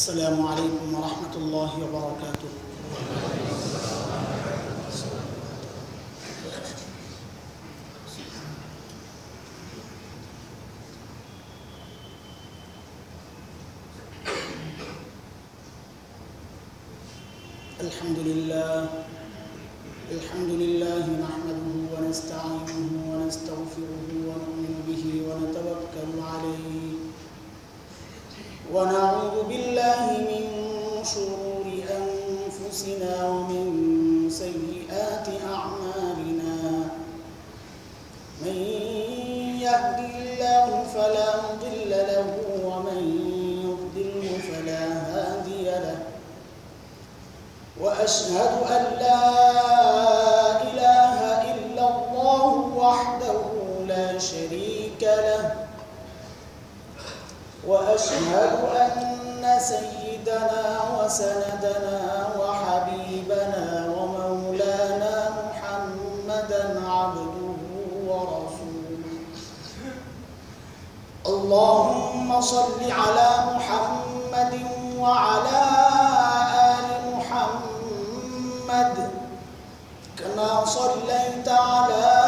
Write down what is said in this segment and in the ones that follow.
السلام عليكم ورحمة الله وبركاته. الحمد لله. الحمد لله. يهد الله فلا مضل له ومن يضلل فلا هادي له. وأشهد أن لا إله إلا الله وحده لا شريك له. وأشهد أن سيدنا وسندنا وحبيبنا اللهم صل على محمد وعلى آل محمد كما صليت على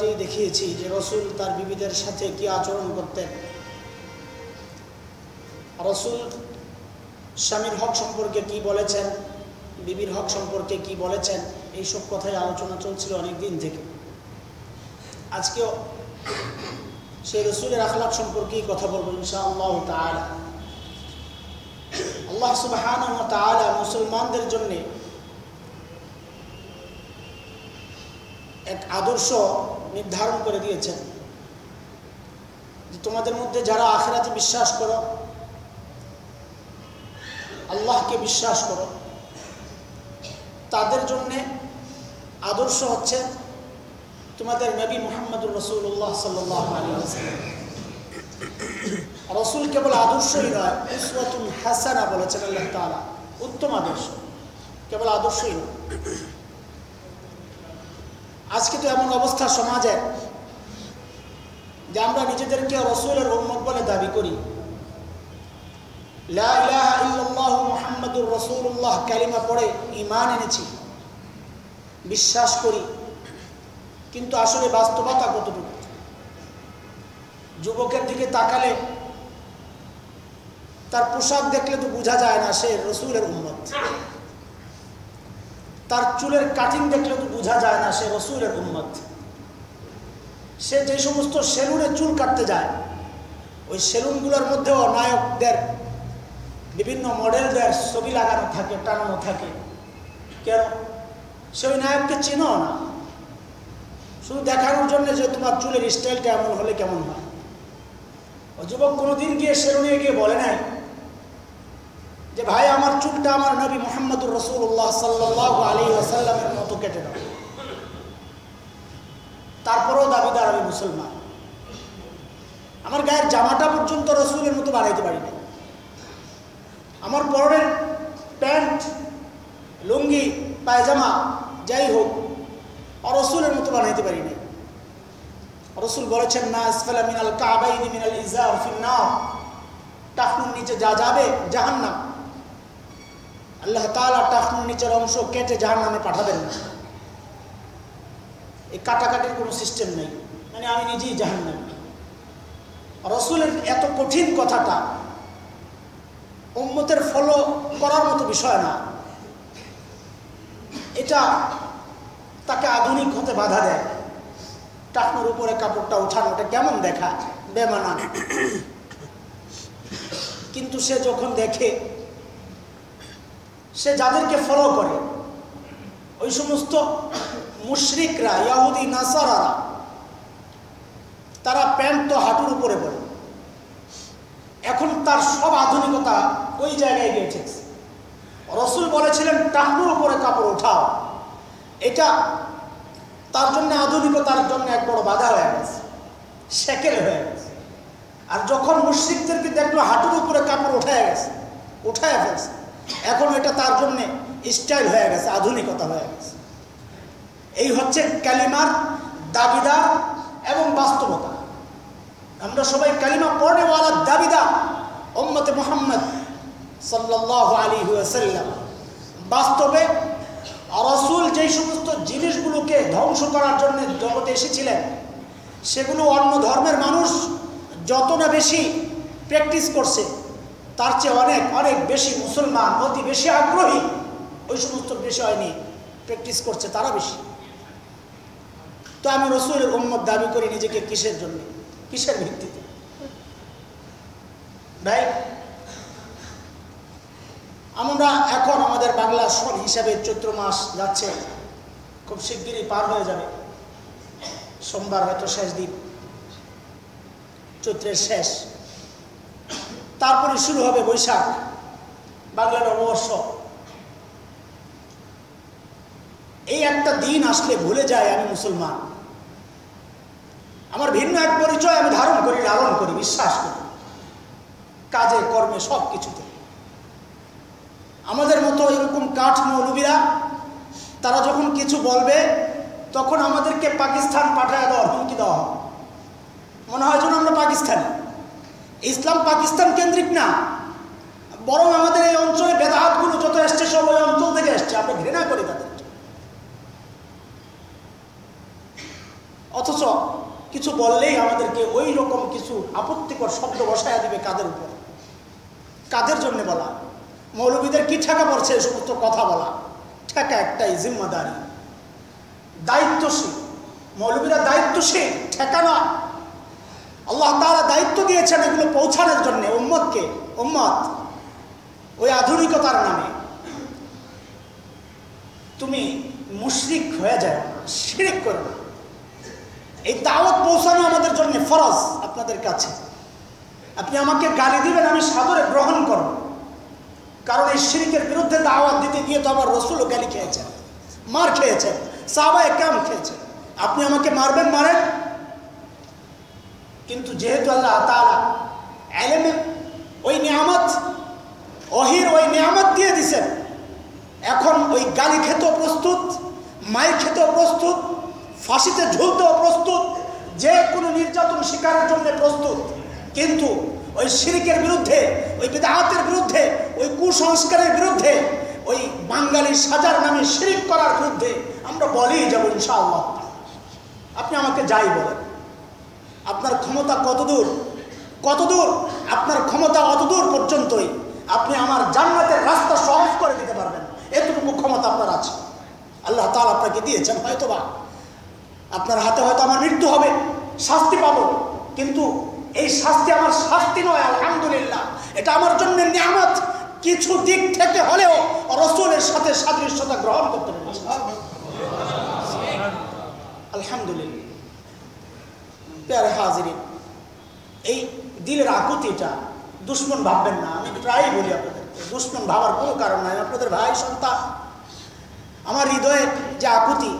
এটাই দেখিয়েছি যে রসুল তার বিবিদের সাথে কি আচরণ করতেন। রসুল স্বামীর হক সম্পর্কে কি বলেছেন, বিবির হক সম্পর্কে কি বলেছেন, এইসব কথাই আলোচনা চলছিল অনেক দিন থেকে। আজকেও সেই রসুলের আখলাক সম্পর্কেই কথা বলব ইনশাআল্লাহ তাআলা। আল্লাহ সুবহানাহু ওয়া তাআলা মুসলমানদের জন্য এক আদর্শ নির্ধারণ করে দিয়েছেন। তোমাদের মধ্যে যারা আখেরাতে বিশ্বাস করো, আল্লাহকে বিশ্বাস করো, তাদের জন্যে আদর্শ হচ্ছে তোমাদের নবী মোহাম্মদুর রসুল্লাহ সাল্লাহ রসুল কেবল আদর্শই নয় হাসানা বলেছেন আল্লাহ তালা উত্তম আদর্শ। কেবল আদর্শই নয়। আজকে তো এমন অবস্থা সমাজের যে আমরা নিজেদেরকে রসুলের উম্মত বলে দাবি করি। মোহাম্মদুর রসুল্লাহ কালিমা পড়ে ইমান এনেছি, বিশ্বাস করি, কিন্তু আসলে বাস্তবতা কতটুকু? যুবকের দিকে তাকালে তার পোশাক দেখলে তো বোঝা যায় না সে রসুলের উন্মত তার চুলের কাটিং দেখলে তো বোঝা যায় না সে রসুলের উন্মত সে যে সমস্ত সেলুনে চুল কাটতে যায়, ওই সেলুনগুলোর মধ্যেও নায়কদের বিভিন্ন মডেলদের ছবি লাগানো থাকে, টানানো থাকে। কেন? সে ওই নায়ককে চেনো না। শুধু দেখানোর জন্য যে তোমার চুলের স্টাইলটা এমন হলে কেমন হয়। যুবক কোনোদিন গিয়ে সেলুনে গিয়ে বলে নাই যে ভাই, আমার চুলটা আমার নবী মোহাম্মদুর রসুল্লাহ সাল্লাহ আলী আসাল্লামের মতো কেটে দাও। তারপরেও দাবিদার আমি মুসলমান। আমার গায়ের জামাটা পর্যন্ত রসুলের মতো বানাইতে পারি না আমার পরনের প্যান্ট, লুঙ্গি, পায়জামা, যাই হোক রসুলের মতো বানাইতে পারি না রসুল বলেছেন না আসফালা মিনাল কাবাইনি মিনাল ইজার ফিন্নার টাকনুর নিচে যা যাবে, জাহান্নাম। আল্লাহ তাআলা টাকনুর নিচের অংশ কেটে যার নামে পাঠাবেন না। এই কাটাকাটির কোনো সিস্টেম নেই। মানে আমি নিজেই জাহান জাহান্নাম। রসুলের এত কঠিন কথাটা উম্মতের ফলো করার মতো বিষয় না। এটা তাকে আধুনিক হতে বাধা দেয়। টাকনোর উপরে কাপড়টা ওঠানো ওটা কেমন দেখা? বেমানা কিন্তু সে যখন দেখে সে যাদেরকে ফলো করে। ওই সমস্ত মুশরিকরা, ইয়াহুদি, নাসারারা, তারা প্যান্ট তো হাঁটুর উপরে পড়ে। এখন তার সব আধুনিকতা ওই জায়গায় গিয়ে ঠেকছে রসুল বলেছিলেন টাকনুর উপরে কাপড় ওঠাও এটা তার জন্য আধুনিকতার জন্য এক বড় বাধা হয়ে গেছে, সেকেল হয়ে গেছে। আর যখন মুশ্রিকদেরকে দেখল, হাঁটুর উপরে কাপড় উঠায় গেছে, উঠায় ফেলছে এখন এটা তার জন্যে স্টাইল হয়ে গেছে, আধুনিকতা হয়ে গেছে। এই হচ্ছে ক্যালিমার দাবিদার এবং বাস্তবতা। আমরা সবাই কালিমা পড়নেওয়ালার দাবিদার। ওম্মতে মোহাম্মদ সাল্লাহ আলী সাল্লাম বাস্তবে রসুল যেই সমস্ত জিনিসগুলোকে ধ্বংস করার জন্য জগতে এসেছিলেন, সেগুলো অন্য ধর্মের মানুষ যত না বেশি প্র্যাকটিস করছে তার চেয়ে অনেক অনেক বেশি মুসলমান, অতি বেশি আগ্রহী। ওই সমস্ত বিষয় নিয়ে প্র্যাকটিস করছে তারা বেশি। তো আমি রসুলের উম্মত দাবি করি নিজেকে কিসের জন্য? কিসের ভিত্তিতে? ভাই, আমরা এখন আমাদের বাংলা সন হিসাবে চৈত্র মাস যাচ্ছে, খুব শিগগিরই পার হয়ে যাবে। সোমবার হয়তো শেষ দিন। চৈত্রের শেষ। তারপরে শুরু হবে বৈশাখ, বাংলার নববর্ষ এই একটা দিন আসলে ভুলে যায় আমি মুসলমান। আমার ভিন্ন এক পরিচয় আমি ধারণ করি, লালন করি, বিশ্বাস করি। কাজে, কর্মে, সব কিছুতে। আমাদের মতো এরকম কাঠ মৌলবীরা তারা যখন কিছু বলবে, তখন আমাদেরকে পাকিস্তান পাঠায় দেওয়ার হুমকি দেওয়া হবে মনে হয় যেন আমরা পাকিস্তানি। ইসলাম পাকিস্তান কেন্দ্রিক না, বরং আমাদের এই অঞ্চলে বেদাহাতগুলো যত এসছে সব ওই অঞ্চল থেকে এসছে আমরা ঘৃণা করি তাদের। অথচ কিছু বললেই আমাদেরকে ওই রকম কিছু আপত্তিকর শব্দ বসায় দিবে কাদের উপর? কাদের জন্য বলা? মৌলবীদের কি ঠেকা পড়ছে এই সমস্ত কথা বলা? ঠেকা একটাই, জিম্মাদারি। দায়িত্বশীল। মৌলবীরা দায়িত্বশীল, ঠেকা না আল্লাহ তারা দায়িত্ব দিয়েছেন এগুলো পৌঁছানোর জন্য উম্মতকে, উম্মত, ওই আধুনিকতার নামে। তুমি মুশরিক হয়ে যায় শিরিক করো এই দাওয়াত পৌঁছানো আমাদের জন্য ফরজ আপনাদের কাছে। আপনি আমাকে গালি দিবেন, আমি সাদরে গ্রহণ করব। কারণ এই শিরিকের বিরুদ্ধে দাওয়াত দিতে গিয়ে তো আমার রসুলও গালি খেয়েছেন, মার খেয়েছেন সাবায় কাম খেয়েছেন। আপনি আমাকে মারবেন, মারেন? কিন্তু যেহেতু আল্লাহ তালা এলেমে ওই নিয়ামত, অহির ওই নিয়ামত দিয়ে দিছেন, এখন ওই গালি খেতেও প্রস্তুত, মাই খেতেও প্রস্তুত, ফাঁসিতে ঝুলতেও প্রস্তুত, যে কোনো নির্যাতন শিকারের জন্য প্রস্তুত, কিন্তু ওই শিরিকের বিরুদ্ধে, ওই বিদাহাতের বিরুদ্ধে, ওই কুসংস্কারের বিরুদ্ধে, ওই বাঙালি সাজার নামে শিরিক করার বিরুদ্ধে আমরা বলেই যাব ইনশাআল্লাহ। আপনি আমাকে যাই বলেন। আপনার ক্ষমতা কতদূর? কতদূর? আপনার ক্ষমতা অতদূর পর্যন্তই। আপনি আমার জান্নাতের রাস্তা সহজ করে দিতে পারবেন। এতটুকু ক্ষমতা আপনার আছে। আল্লাহ তাল আপনাকে দিয়েছেন হয়তো বা আপনার হাতে হয়তো আমার মৃত্যু হবে, শাস্তি পাবো। কিন্তু এই শাস্তি আমার শাস্তি নয়, আলহামদুলিল্লাহ। এটা আমার জন্য নিয়ামত। কিছু দিক থেকে হলেও রসুলের সাথে সাদৃশ্যতা গ্রহণ করতে পেরেছি। আলহামদুলিল্লাহ। প্যারে হাজিরিন। এই দিলের আকুতিটা দুশ্মন ভাববেন না, আমি প্রায়ই বলি আপনাদের, দুশ্মন ভাবার কোনো কারণ নাই। আপনাদের ভাই, সন্তান, আমার হৃদয়ের যে আকুতি,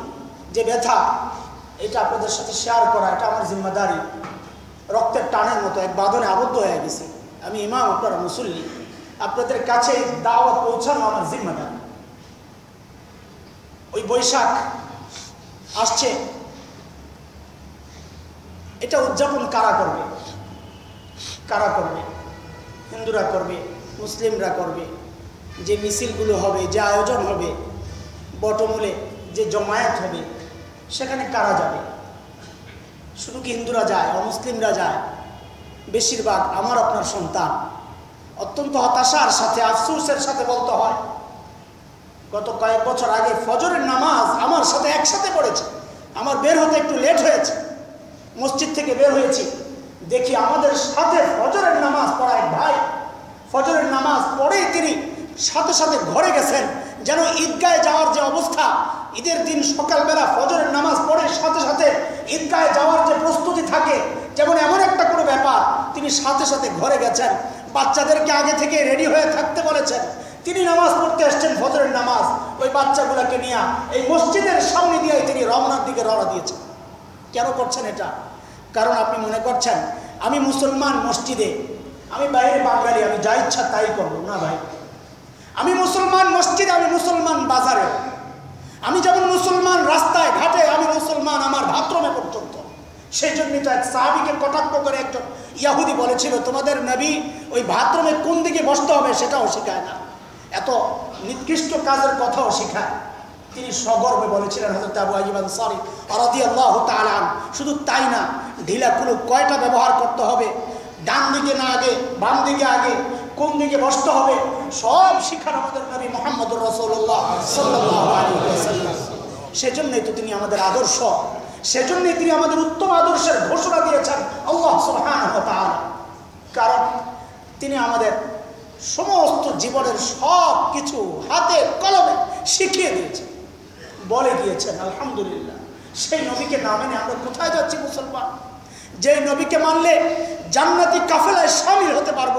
যে ব্যথা, এটা আপনাদের সাথে শেয়ার করা, এটা আমার জিম্মাদারি। রক্তের টানের মতো এক বাঁধনে আবদ্ধ হয়ে গেছি। আমি ইমাম, আপনারা মুসল্লি। আপনাদের কাছে দাওয়াত পৌঁছানো আমার জিম্মাদারি। ওই বৈশাখ আসছে এটা উদযাপন কারা করবে? কারা করবে? হিন্দুরা করবে, মুসলিমরা করবে, যে মিছিলগুলো হবে, যে আয়োজন হবে বটমূলে যে জমায়েত হবে, সেখানে কারা যাবে? শুধু কি হিন্দুরা যায় অমুসলিমরা যায়? বেশিরভাগ আমার, আপনার সন্তান। অত্যন্ত হতাশার সাথে, আফসোসের সাথে বলতে হয়। গত কয়েক বছর আগে ফজরের নামাজ আমার সাথে একসাথে পড়েছে। আমার বের হতে একটু লেট হয়েছে। মসজিদ থেকে বের হয়েছি। দেখি আমাদের সাথে ফজরের নামাজ পড়ায় ভাই। ফজরের নামাজ পড়েই তিনি সাথে সাথে ঘরে গেছেন। যেন ঈদগায় যাওয়ার যে অবস্থা, ঈদের দিন সকালবেলা ফজরের নামাজ পড়ে সাথে সাথে ঈদগায় যাওয়ার যে প্রস্তুতি থাকে, যেমন এমন একটা কোনো ব্যাপার, তিনি সাথে সাথে ঘরে গেছেন। বাচ্চাদেরকে আগে থেকে রেডি হয়ে থাকতে বলেছেন। তিনি নামাজ পড়তে এসছেন ফজরের নামাজ। ওই বাচ্চাগুলোকে নিয়ে এই মসজিদের সামনে দিয়ে তিনি রমনার দিকে রওনা দিয়েছেন। কেন করছেন এটা? কারণ আপনি মনে করছেন, আমি মুসলমান মসজিদে, আমি বাইরে বাঙালি, আমি যা ইচ্ছা তাই করব। না ভাই। আমি মুসলমান মসজিদে, আমি মুসলমান বাজারে। আমি যেমন মুসলমান রাস্তায়, ঘাটে, আমি মুসলমান আমার ভাত্রমে পর্যন্ত। সেই জন্যই তো এক সাহাবিকে কটাক্ষ করে একজন ইয়াহুদি বলেছিল, তোমাদের নবী ওই ভাত্রমে কোন দিকে বসতে হবে সেটাও শেখায় না। এত নিকৃষ্ট কাজের কথাও শেখায়। তিনি সগর্বে বলেছিলেন হজরত আবু আজিব আনসারি রাদি আল্লাহ তালান শুধু তাই না, ঢিলা কুলু কয়টা ব্যবহার করতে হবে? ডান দিকে না আগে, বাম দিকে আগে, কোন দিকে বসতে হবে? সব শিখান আমাদের নবী মোহাম্মদ রসুল্লাহ সাল্লাহ সেজন্যই তো তিনি আমাদের আদর্শ। সেজন্যই তিনি আমাদের উত্তম আদর্শের ঘোষণা দিয়েছেন আল্লাহ তাআলা। কারণ তিনি আমাদের সমস্ত জীবনের সব কিছু হাতে কলমে শিখিয়ে দিয়েছেন। বলে দিয়েছেন, আলহামদুলিল্লাহ। সেই নবীকে না মেনে আমরা কোথায় যাচ্ছি মুসলমান? যে নবীকে মানলে জান্নাতি কাফেলায় সামিল হতে পারব।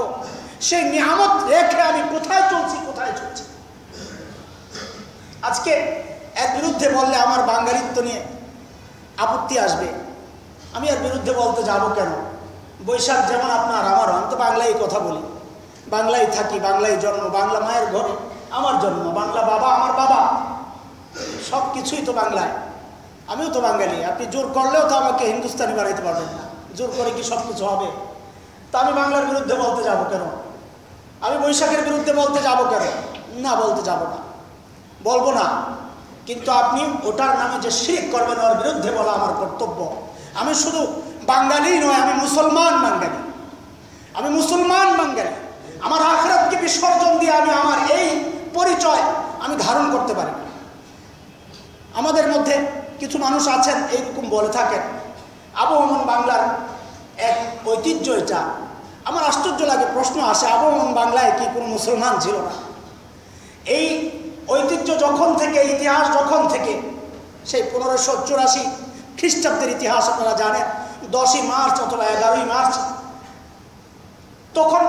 সেই নিয়ামত রেখে আমি কোথায় চলছি কোথায় চলছি? আজকে এর বিরুদ্ধে বললে আমার বাঙালিত্ব নিয়ে আপত্তি আসবে। আমি এর বিরুদ্ধে বলতে যাব কেন? বৈশাখ যেমন আপনার, আমার আমি তো বাংলায় কথা বলি। বাংলায় থাকি, বাংলায় জন্ম, বাংলা মায়ের ঘরে আমার জন্ম, বাংলা বাবা আমার বাবা। সব কিছুই তো বাংলায়। আমিও তো বাঙালি। আপনি জোর করলেও তো আমাকে হিন্দুস্তানি বানাইতে পারবেন না। জোর করে কি সব কিছু হবে? তা আমি বাংলার বিরুদ্ধে বলতে যাব কেন? আমি বৈশাখের বিরুদ্ধে বলতে যাব কেন? না, বলতে যাব না। বলব না। কিন্তু আপনি ওটার নামে যে শিখ করবেন, ওর বিরুদ্ধে বলা আমার কর্তব্য। আমি শুধু বাঙালি নয়, আমি মুসলমান বাঙালি। আমি মুসলমান বাঙালি। আমার আখরাতকে বিসর্জন দিয়ে আমি, আমার এই পরিচয় আমি ধারণ করতে পারি। আমাদের মধ্যে কিছু মানুষ আছেন, এইরকম বলে থাকেন। আবহমান বাংলার এক ঐতিহ্য এটা। আমার আশ্চর্য লাগে, প্রশ্ন আসে আবহমান বাংলায় কি কোনো মুসলমান ছিল না? এই ঐতিহ্য যখন থেকে, ইতিহাস যখন থেকে, সেই পনেরোশো চুরাশি খ্রিস্টাব্দের ইতিহাস আপনারা জানেন, দশই মার্চ অথবা এগারোই মার্চ, তখন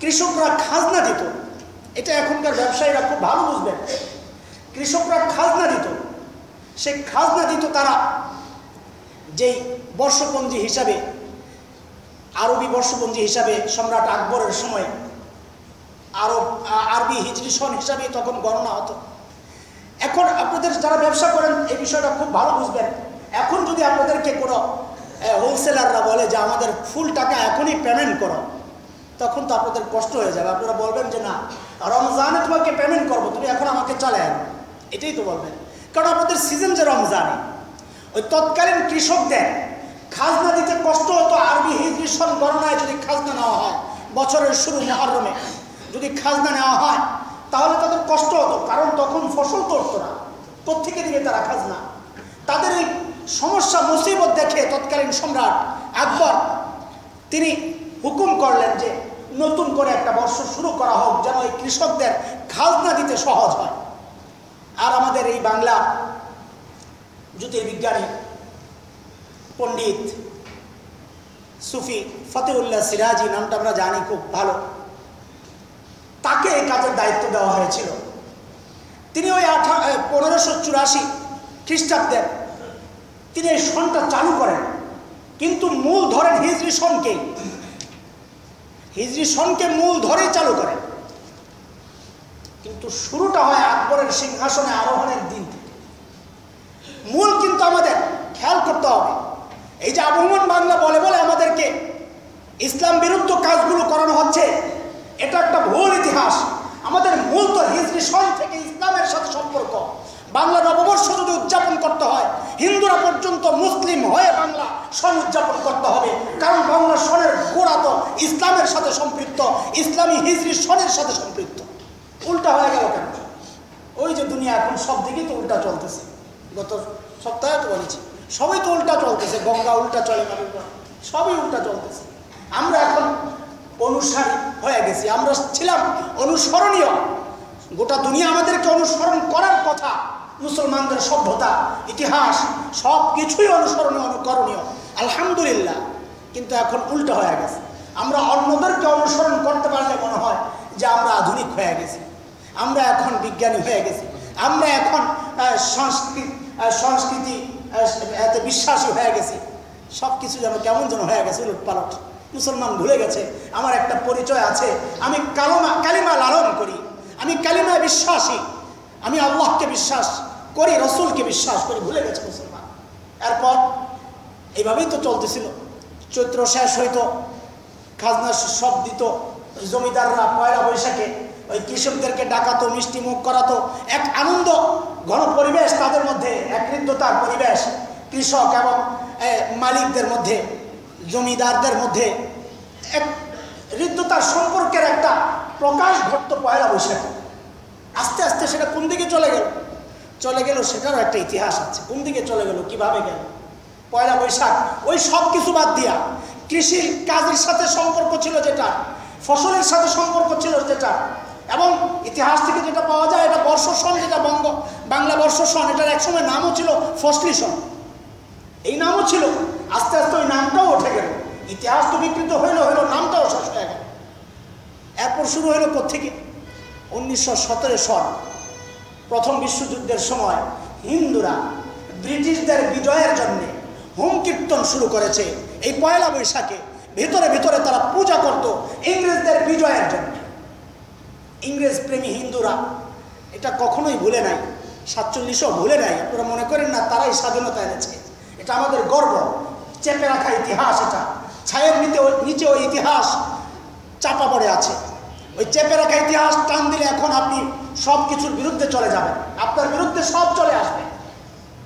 কৃষকরা খাজনা দিত। এটা এখনকার ব্যবসায়ীরা খুব ভালো বুঝবেন। কৃষকরা খাজনা দিত। সেই খাজনা দিত তারা। যেই বর্ষপঞ্জি হিসাবে, আরবি বর্ষপঞ্জি হিসাবে সম্রাট আকবরের সময়, আরব আরবি হিজরি সন হিসাবে তখন গণনা হতো। এখন আপনাদের যারা ব্যবসা করেন, এই বিষয়টা খুব ভালো বুঝবেন। এখন যদি আপনাদেরকে কোনো হোলসেলাররা বলে যে আমাদের ফুল টাকা এখনই পেমেন্ট করো, তখন তো আপনাদের কষ্ট হয়ে যাবে। আপনারা বলবেন যে না, রমজানে তোমাকে পেমেন্ট করব, তুমি এখন আমাকে চলে আনো এটাই তো বলবেন। কারণ আপনাদের সিজন যে রমজানে, ওই তৎকালীন কৃষকদের খাজনা দিতে কষ্ট হতো, আরবি হিজরি সন গণনায় যদি খাজনা নেওয়া হয়, বছরের শুরু মহরমে যদি খাজনা নেওয়া হয়, তাহলে তাদের কষ্ট হতো, কারণ তখন ফসল তুলতো না। কোথেকে দিবে তারা খাজনা? তাদের এই সমস্যা, মুসিবত দেখে তৎকালীন সম্রাট আকবর, তিনি হুকুম করলেন যে নতুন করে একটা বর্ষ শুরু করা হোক, যেন এই কৃষকদের খাজনা দিতে সহজ হয়। আর আমাদের এই বাংলা জ্যোতির্বিজ্ঞানী পণ্ডিত সুফি ফতেউল্লাহ সিরাজি, নামটা আমরা জানি খুব ভালো। তাকে এই কাজের দায়িত্ব দেওয়া হয়েছিল। তিনি ওই আঠা পনেরোশো চুরাশি খ্রিস্টাব্দের তিনি এই সনটা চালু করেন। কিন্তু মূল ধরেন হিজরি সনকেই হিজরি সনকে মূল ধরেই চালু করেন। কিন্তু শুরুটা হয় আকবরের সিংহাসনে আরোহণের দিন থেকে। মূল কিন্তু আমাদের খেয়াল করতে হবে। এই যে আবহমান বাংলা বলে বলে আমাদেরকে ইসলাম বিরুদ্ধ কাজগুলো করানো হচ্ছে, এটা একটা ভুল ইতিহাস। আমাদের মূল তো হিজরি সন থেকে ইসলামের সাথে সম্পর্ক। বাংলা নববর্ষ যদি উদযাপন করতে হয়, হিন্দুরা পর্যন্ত মুসলিম হয়ে বাংলা সন উদযাপন করতে হবে। কারণ বাংলা সনের গোড়া তো ইসলামের সাথে সম্পৃক্ত, ইসলামী হিজরি সনের সাথে সম্পৃক্ত। উল্টা হয়ে গেল কেন? ওই যে দুনিয়া এখন সব দিকেই তো উল্টা চলতেছে। গত সপ্তাহে তো বলেছি, সবই তো উল্টা চলতেছে, গঙ্গা উল্টা চলে মানুষ সবই উল্টা চলতেছে। আমরা এখন অনুসারী হয়ে গেছি, আমরা ছিলাম অনুসরণীয়। গোটা দুনিয়া আমাদেরকে অনুসরণ করার কথা, মুসলমানদের সভ্যতা, ইতিহাস সব কিছুই অনুসরণীয়, অনুকরণীয়। আলহামদুলিল্লাহ। কিন্তু এখন উল্টো হয়ে গেছে। আমরা অন্যদেরকে অনুসরণ করতে পারলে মনে হয় যে আমরা আধুনিক হয়ে গেছি। আমরা এখন বিজ্ঞানী হয়ে গেছি। আমরা এখন সংস্কৃত সংস্কৃতি এতে বিশ্বাসী হয়ে গেছি। সব কিছু যেন কেমন যেন হয়ে গেছে উলট পালট মুসলমান ভুলে গেছে, আমার একটা পরিচয় আছে। আমি কালমা, কালিমা লালন করি। আমি কালিমায় বিশ্বাসী। আমি আল্লাহকে বিশ্বাস করি, রসুলকে বিশ্বাস করি, ভুলে গেছে মুসলমান। এরপর এইভাবেই তো চলতেছিল। চৈত্র শেষ হইতো, খাজনা সব দিত, জমিদাররা পয়লা বৈশাখে ওই কৃষকদেরকে ডাকাতো মিষ্টি মুখ করাতো এক আনন্দ ঘন পরিবেশ তাদের মধ্যে, এক হৃদ্যতার পরিবেশ কৃষক এবং মালিকদের মধ্যে, জমিদারদের মধ্যে, এক হৃদ্যতার সম্পর্কের একটা প্রকাশ ঘটতো পয়লা বৈশাখে। আস্তে আস্তে সেটা কোন দিকে চলে গেল? চলে গেল সেটারও একটা ইতিহাস আছে। কোন দিকে চলে গেল, কীভাবে গেল? পয়লা বৈশাখ, ওই সব কিছু বাদ দিয়া, কৃষির কাজের সাথে সম্পর্ক ছিল যেটা, ফসলের সাথে সম্পর্ক ছিল যেটা এবং ইতিহাস থেকে যেটা পাওয়া যায়, এটা বর্ষ সন যেটা বঙ্গ, বাংলা বর্ষ সন এটার একসময় নামও ছিল ফসলি সন এই নামও ছিল, আস্তে আস্তে ওই নামটাও উঠে গেল। ইতিহাস তো বিকৃত হইল হইল নামটাও শেষ হয়ে গেল। এরপর শুরু হলো কোথেকে উনিশশো সতেরো সন, প্রথম বিশ্বযুদ্ধের সময় হিন্দুরা ব্রিটিশদের বিজয়ের জন্যে হোম কীর্তন শুরু করেছে। এই পয়লা বৈশাখে ভিতরে ভিতরে তারা পূজা করত ইংরেজদের বিজয়ের জন্য। ইংরেজ প্রেমী হিন্দুরা, এটা কখনোই ভুলে নাই। সাতচল্লিশও ভুলে নাই। আপনারা মনে করেন না, তারাই স্বাধীনতা এনেছে। এটা আমাদের গর্ব। চেপে রাখা ইতিহাস এটা। ছায়ের নিচে নিচে ওই ইতিহাস চাপা পড়ে আছে। ওই চেপে রাখা ইতিহাস টান দিলে এখন আপনি সব কিছুর বিরুদ্ধে চলে যাবেন। আপনার বিরুদ্ধে সব চলে আসবে।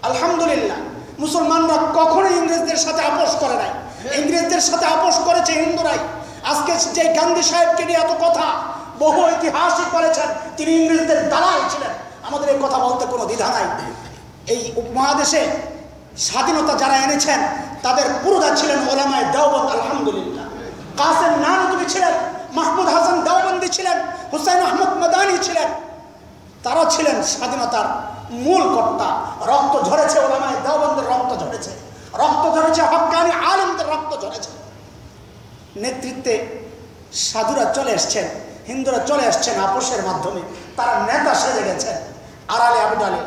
আলহামদুলিল্লাহ। মুসলমানরা কখনোই ইংরেজদের সাথে আপোষ করে নাই। ইংরেজদের সাথে আপোষ করেছে হিন্দুরাই। আজকে যে গান্ধী সাহেবকে নিয়ে এত কথা বহু ঐতিহাসিক বলেছেন, তিনি ইংরেজদের দালাল ছিলেন। আমাদের এই কথা বলতে কোনো দ্বিধা নাই। এই উপমহাদেশে স্বাধীনতা যারা এনেছেন, তাদের পুরোদা ছিলেন ওলামায় দেওবন্দ, আলহামদুলিল্লাহ। কাসেম নানতুবি ছিলেন, মাহমুদ হাসান দেওবন্দি ছিলেন, হুসাইন আহমদ মাদানি ছিলেন। তারা ছিলেন স্বাধীনতার মূল কর্তা। রক্ত ঝরেছে ওলামায় দেওবন্দের, রক্ত ঝরেছে। রক্ত ঝরেছে হকানি আলমদের, রক্ত ঝরেছে। নেতৃত্বে সাধুরা চলে এসছেন। হিন্দুরা চলে আসছেন আপোষের মাধ্যমে, তারা নেতা সেজে গেছেন আড়ালে আবডালে,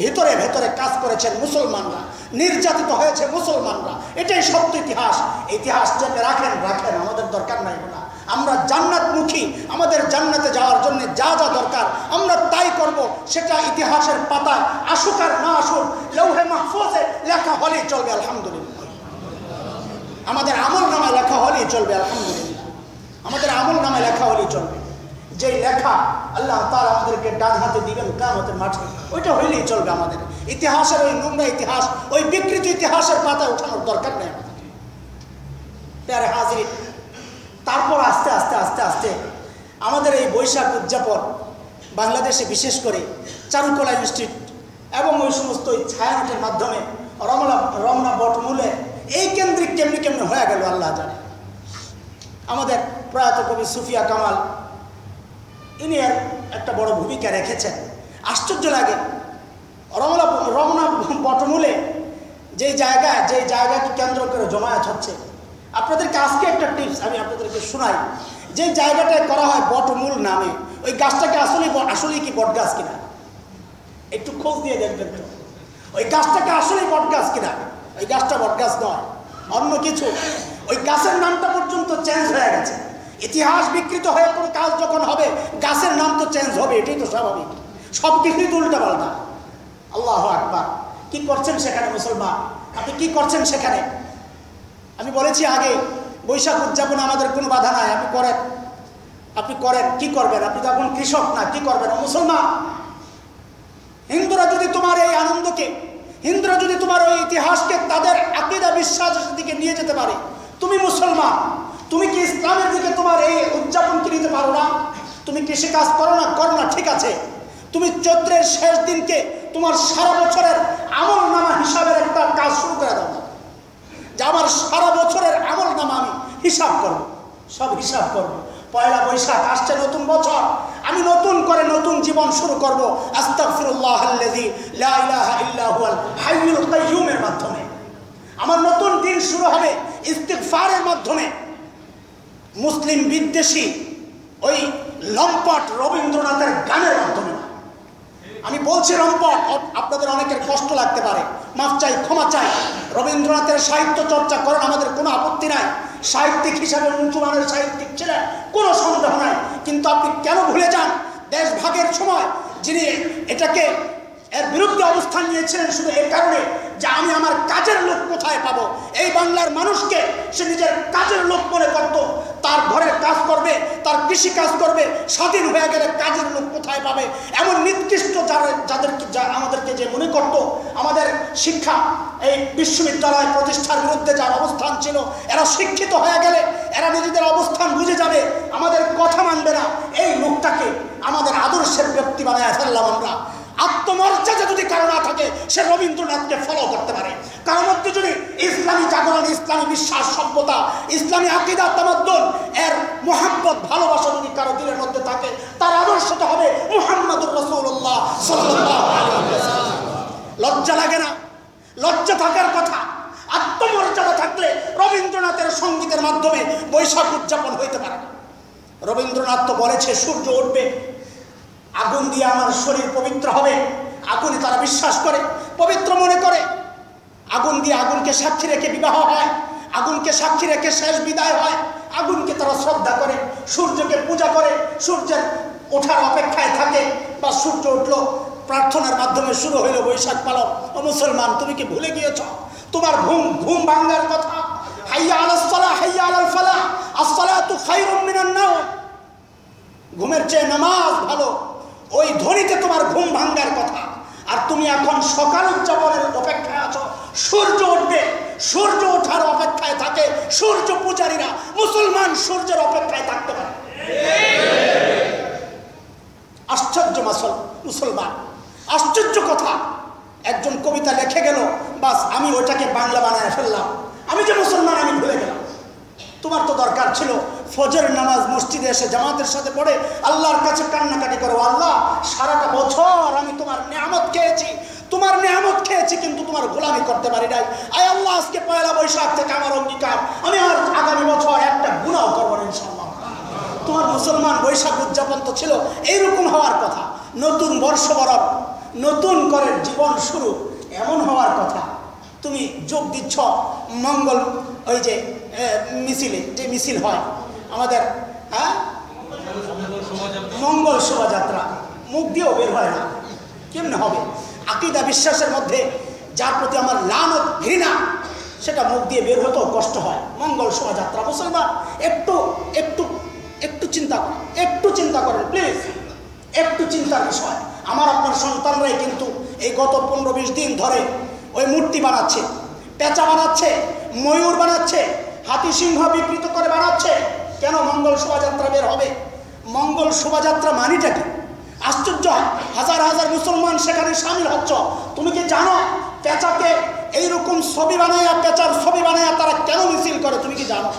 ভেতরে ভেতরে কাজ করেছেন মুসলমানরা, নির্যাতিত হয়েছে মুসলমানরা। এটাই সত্য ইতিহাস। ইতিহাস চেপে রাখেন রাখেন, আমাদের দরকার নাই না আমরা জান্নাতমুখী, আমাদের জান্নাতে যাওয়ার জন্য যা যা দরকার, আমরা তাই করব, সেটা ইতিহাসের পাতা। আসুক আর না আসুক, লৌহে মাহফুজে লেখা হলেই চলবে, আলহামদুলিল্লাহ। আমাদের আমল নামায় লেখা হলেই চলবে, আলহামদুলিল্লাহ আমাদের আমল নামায় লেখা হলেই চলবে যেই লেখা আল্লাহ তার আমাদেরকে ডান হাতে দিবেন কামতের মাঠে, ওইটা হইলেই চলবে আমাদের। ইতিহাসের ওই নোংরা ইতিহাস, ওই বিকৃত ইতিহাসের পাতায় উঠানোর দরকার নেই আমাদের। হাজির তারপর আস্তে আস্তে আস্তে আস্তে আমাদের এই বৈশাখ উদযাপন বাংলাদেশে বিশেষ করে চারুকলা ইনস্টিটিউট এবং ওই সমস্ত ওই ছায়ানটের মাধ্যমে রমনা রমনা বটমূলে এই কেন্দ্রিক কেমনি কেমনি হয়ে গেল আল্লাহ জানে। আমাদের প্রয়াত কবি সুফিয়া কামাল। ইনি এর একটা বড় ভূমিকা রেখেছেন। আশ্চর্য লাগে, রমনা রমনা বটমূলে যেই জায়গায় যেই জায়গাকে কেন্দ্র করে জমায়েত হচ্ছে। আপনাদেরকে আজকে একটা টিপস আমি আপনাদেরকে শোনাই। যে জায়গাটায় করা হয় বটমূল নামে, ওই গাছটাকে আসলে আসলেই কি বট গাছ কিনা? একটু খোঁজ দিয়ে দেখবেন তো। ওই গাছটাকে আসলেই বট গাছ কিনা? ওই গাছটা বট গাছ নয়, অন্য কিছু। ওই গাছের নামটা পর্যন্ত চেঞ্জ হয়ে গেছে। ইতিহাস বিকৃত হয়ে কোনো কাজ যখন হবে, গাছের নাম তো চেঞ্জ হবে, এটাই তো স্বাভাবিক। সব কিছুই তো উল্টা পাল্টা আল্লাহ আকবার। কি করছেন সেখানে মুসলমান? আপনি কি করছেন সেখানে? আমি বলেছি আগে, বৈশাখ উদযাপন আমাদের কোনো বাধা নাই, আপনি করেন। আপনি করেন, কি করবেন? আপনি তো এখন কৃষক না, কি করবেন? মুসলমান। হিন্দুরা যদি তোমার এই আনন্দকে, হিন্দুরা যদি তোমার ওই ইতিহাসকে, তাদের আকিদা বিশ্বাসের দিকে নিয়ে যেতে পারে, তুমি মুসলমান। তুমি কি ইসলামের দিকে তোমার এই উদযাপনকে নিতে পারো না? তুমি কৃষি কাজ করো না? করো না, ঠিক আছে। তুমি চৈত্রের শেষ দিনকে তোমার সারা বছরের আমল নামা হিসাবের একটা কাজ শুরু করে দাও। যে আমার সারা বছরের আমল নামা আমি হিসাব করব, সব হিসাব করব। পয়লা বৈশাখ আসছে নতুন বছর। আমি নতুন করে নতুন জীবন শুরু করব। কাইয়্যুমের মাধ্যমে। আমার নতুন দিন শুরু হবে ইস্তিগফারের মাধ্যমে। মুসলিম বিদ্বেষী ওই লম্পট রবীন্দ্রনাথের গানের মাধ্যমে। আমি বলছি লম্পট আপ- আপনাদের অনেকের কষ্ট লাগতে পারে। মাফ চাই, ক্ষমা চাই। রবীন্দ্রনাথের সাহিত্য চর্চা করেন, আমাদের কোনো আপত্তি নাই। সাহিত্যিক হিসাবে উঁচু মানের সাহিত্যিক ছিলেন, কোনো সন্দেহ নাই। কিন্তু আপনি কেন ভুলে যান? দেশ ভাগের সময় যিনি এটাকে এর বিরুদ্ধে অবস্থান নিয়েছিলেন শুধু এই কারণে যে আমি আমার কাজের লোক কোথায় পাবো? এই বাংলার মানুষকে সে নিজের কাজের লোক মনে করত। তার ঘরের কাজ করবে, তার কৃষি কাজ করবে, স্বাধীন হয়ে গেলে কাজের লোক কোথায় পাবে? এমন নির্দিষ্ট যারা যাদেরকে যা আমাদেরকে যে মনে করত, আমাদের শিক্ষা এই বিশ্ববিদ্যালয় প্রতিষ্ঠার বিরুদ্ধে যার অবস্থান ছিল, এরা শিক্ষিত হয়ে গেলে এরা নিজেদের অবস্থান বুঝে যাবে। আমাদের কথা মানবে না। এই লোকটাকে আমাদের আদর্শের ব্যক্তি বানায় ফেললাম আমরা। আত্মমর্যাদা যদি কারও না থাকে, সে রবীন্দ্রনাথকে ফলো করতে পারে। কারোর মধ্যে যদি ইসলামী জাগরণ, ইসলামী বিশ্বাস, সভ্যতা, ইসলামী আকিদা, তামাদ্দুন, এর মোহাম্মত ভালোবাসা যদি কারও দিলের মধ্যে থাকে, তার আদর্শটা হবে মুহাম্মদুর রসুল্লাহ। লজ্জা লাগে না? লজ্জা থাকার কথা। আত্মমর্যাদা থাকলে রবীন্দ্রনাথের সঙ্গীতের মাধ্যমে বৈশাখ উদযাপন হইতে পারে। রবীন্দ্রনাথ তো বলেছে, সূর্য উঠবে আগুন দিয়ে আমার শরীর পবিত্র হবে। আগুনে তারা বিশ্বাস করে, পবিত্র মনে করে। আগুন দিয়ে আগুনকে সাক্ষী রেখে বিবাহ হয়। আগুনকে সাক্ষী রেখে শেষ বিদায় হয়। আগুনকে তারা শ্রদ্ধা করে, সূর্যকে পূজা করে, সূর্যের ওঠার অপেক্ষায় থাকে বা সূর্য উঠল, প্রার্থনার মাধ্যমে শুরু হইল বৈশাখ পালন। ও মুসলমান, তুমি কি ভুলে গিয়েছ? তোমার ঘুম ঘুম ভাঙ্গার কথা। হাইয়া হাইয়া নাওম। ঘুমের চেয়ে নামাজ ভালো। ওই ধ্বনিতে তোমার ঘুম ভাঙ্গার কথা। আর তুমি এখন সকাল উদযাপনের অপেক্ষায় আছো। সূর্য উঠবে। সূর্য ওঠার অপেক্ষায় থাকে সূর্য পূজারীরা। মুসলমান সূর্যের অপেক্ষায় থাকতে পারে। আশ্চর্য মাসল মুসলমান। আশ্চর্য কথা। একজন কবিতা লিখে গেল, বাস, আমি ওটাকে বাংলা বানায় ফেললাম। আমি যে মুসলমান, আমি ভুলে গেলাম। তোমার তো দরকার ছিল ফজর নামাজ মসজিদে এসে জামাতের সাথে পড়ে আল্লাহর কাছে কান্নাকাটি করো, আল্লাহ, সারাটা বছর আমি তোমার নিয়ামত খেয়েছি, তোমার নিয়ামত খেয়েছি, কিন্তু তোমার গোলামি করতে পারি নাই। আয় আল্লাহ, আজকে পয়লা বৈশাখ থেকে আমার অঙ্গীকার। আমি আর আগামী বছর একটা গুণাও করব ইনশাল্লাহ তোমার মুসলমান বৈশাখ উদযাপন তো ছিল, এইরকম হওয়ার কথা। নতুন বর্ষ বরফ নতুন করে জীবন শুরু, এমন হওয়ার কথা। তুমি যোগ দিচ্ছ, মঙ্গল, ওই যে মিছিলে, যে মিছিল হয়, আমাদের হ্যাঁ? মঙ্গল শোভাযাত্রা। মুখ দিয়েও বের হয় না। কেমনে হবে? আকিদা বিশ্বাসের মধ্যে যার প্রতি আমার লানত, ঘৃণা, সেটা মুখ দিয়ে বের হতেও কষ্ট হয়। মঙ্গল শোভাযাত্রা। মুসলমান, একটু একটু একটু চিন্তা করেন একটু চিন্তা করেন, প্লিজ। একটু চিন্তার বিষয়। আমার আপনার সন্তানরাই কিন্তু এই গত পনেরো বিশ দিন ধরে ওই মূর্তি বানাচ্ছে, পেঁচা বানাচ্ছে, ময়ূর বানাচ্ছে হাতি সিংহ বিকৃত করে বানাচ্ছে কেন মঙ্গল শোভাযাত্রা বের হবে? মঙ্গল শোভাযাত্রা মানিটা কি? আশ্চর্য, হাজার হাজার মুসলমান সেখানে সামিল হচ্ছ। তুমি কি জানো, পেঁচাকে এইরকম ছবি বানায়া, পেঁচার ছবি বানায়া তারা কেন মিছিল করে? তুমি কি জানো?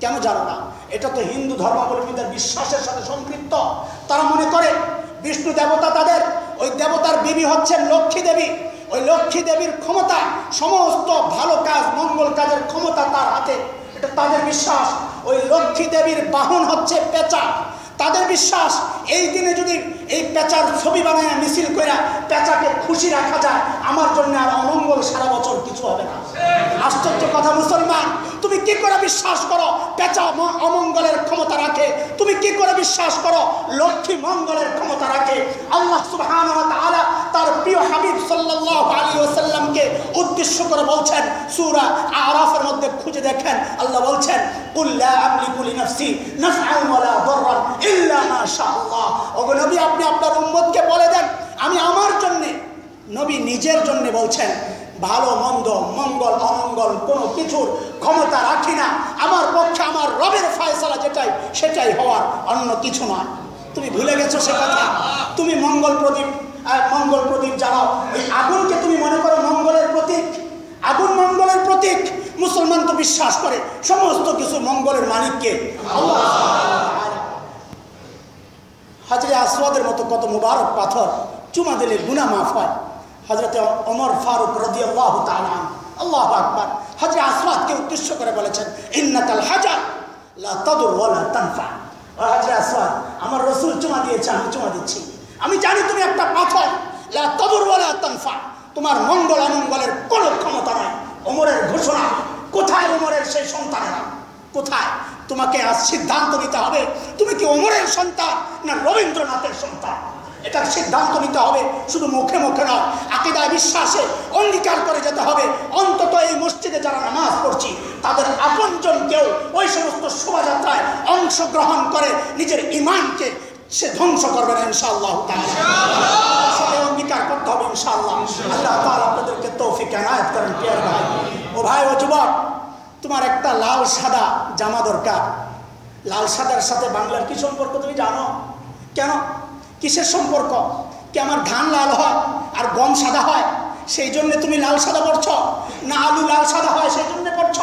কেন জানো না? এটা তো হিন্দু ধর্মাবলম্বীদের বিশ্বাসের সাথে সম্পৃক্ত। তারা মনে করে, বিষ্ণু দেবতা তাদের, ওই দেবতার বিবি হচ্ছেন লক্ষ্মী দেবী। ওই লক্ষ্মী দেবীর ক্ষমতা, সমস্ত ভালো কাজ, মঙ্গল কাজের ক্ষমতা তার হাতে। এটা তাদের বিশ্বাস। ওই লক্ষ্মী দেবীর বাহন হচ্ছে পেঁচা। তাদের বিশ্বাস, এই দিনে যদি এই পেঁচার ছবি বানায় মিছিল করে পেঁচাকে খুশি রাখা যায়, আমার জন্য আর অমঙ্গল সারা বছর কিছু হবে না। আশ্চর্য কথা, মুসলমান, তুমি কি করে বিশ্বাস করো পেঁচা অমঙ্গলের ক্ষমতা রাখে? তুমি কি করে বিশ্বাস করো লক্ষ্মী মঙ্গলের ক্ষমতা রাখে? আল্লাহ তাআলা তার প্রিয় হাবিব সাল্লাল্লাহু আলাইহি ওয়াসাল্লামকে উদ্দেশ্য করে বলছেন, সূরা আরাফের মধ্যে খুঁজে দেখেন। আল্লাহ বলছেন, কুল লা আমলিকু লিনাফসি নাফআন ওয়ালা ইল্লা মা শাআল্লাহ। ওগো নবী আপনি আপনার উম্মতকে বলে দেন, আমি আমার জন্য, নবী নিজের জন্য বলছেন, ভালো, মন্দ, মঙ্গল, অমঙ্গল, কোনো কিছুর ক্ষমতা রাখি না। আমার পক্ষে আমার রবের ফয়সালা যেটাই, সেটাই হওয়ার অন্য কিছু নয়। তুমি ভুলে গেছো সে কথা? তুমি মঙ্গল প্রদীপ মঙ্গল প্রদীপ জ্বালাও। ওই আগুনকে তুমি মনে করো মঙ্গলের প্রতীক? আগুন মঙ্গলের প্রতীক। মুসলমান তো বিশ্বাস করে, সমস্ত কিছু মঙ্গলের মালিককে। আল্লাহ। হাজরে আসওয়াদের মতো কত মুবারক পাথর, চুমা দিলে গুনা মাফ হয়। হজরতে অমর ফারুক রদি আল্লাহ তালাম আল্লাহ আকবার। হজরে আসওয়াদকে উদ্দেশ্য করে বলেছেন, ইন্নাকাল হাজার, লা তাদুর ওয়ালা তানফা। হজরে আসওয়াদ, আমার রসুল চুমা দিয়েছে, আমি চুমা দিচ্ছি। আমি জানি তুমি একটা পাথর, লা তাদুর ওয়ালা তানফা। তোমার মঙ্গল অমঙ্গলের কোনো ক্ষমতা নয় ওমরের ঘোষণা, কোথায় ওমরের সেই সন্তানেরা? কোথায়? তোমাকে আজ সিদ্ধান্ত নিতে হবে, তুমি কি অমরের সন্তান না রবীন্দ্রনাথের সন্তান? এটার সিদ্ধান্ত নিতে হবে, শুধু মুখে মুখে নয়, আকিদায় বিশ্বাসে অঙ্গীকার করে যেতে হবে। অন্তত এই মসজিদে যারা নামাজ পড়ছি, তাদের আপনজন কেউ ওই সমস্ত শোভাযাত্রায় অংশগ্রহণ করে নিজের ইমানকে সে ধ্বংস করবে না, ইনশাআল্লাহ অঙ্গীকার করতে হবে, ইনশাআল্লাহ। আল্লাহ আপনাদেরকে তৌফিক এনায়েত করেন ও ভাই, ও যুবক তোমার একটা লাল সাদা জামা দরকার। লাল সাদার সাথে বাংলার কি সম্পর্ক তুমি জানো? কেন? কিসের সম্পর্ক? কি আমার ধান লাল হয় আর গম সাদা হয়? সেই জন্য তুমি লাল সাদা পড়ছ না আলু লাল সাদা হয়, সেই জন্য পড়ছ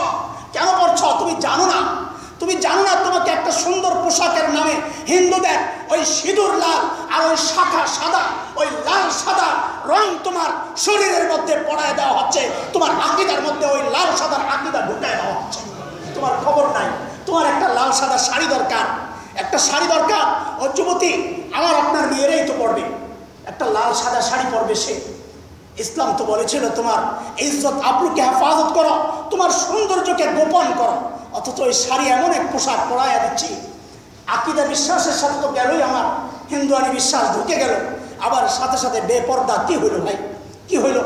কেন পড়ছ তুমি জানো না। তুমি জানো না তোমাকে একটা সুন্দর পোশাকের নামে হিন্দুদের ওই সিঁদুর লাল আর ওই শাখা সাদা, ওই লাল সাদা রং তোমার শরীরের মধ্যে পড়ায় দেওয়া হচ্ছে। তোমার আকিদার মধ্যে ওই লাল সাদার আকিদা ঢুকায় দেওয়া হচ্ছে। তোমার খবর নাই। তোমার একটা লাল সাদা শাড়ি দরকার। একটা শাড়ি দরকার। ও যুবতী, আমার আপনার মেয়েরাই তো পড়বে। একটা লাল সাদা শাড়ি পরবে সে। ইসলাম তো বলেছিল তোমার ইজ্জত আব্রুকে হেফাজত করো, তোমার সৌন্দর্যকে গোপন করো। অথচ ওই শাড়ি এমন এক পোশাক পরাইয়া দিচ্ছি। আকিদা বিশ্বাসের সাথে তো গেলই আমার হিন্দুয়ানি বিশ্বাস ঢুকে গেল। আবার সাথে সাথে বেপর্দা, কি হইল ভাই? কি হইল?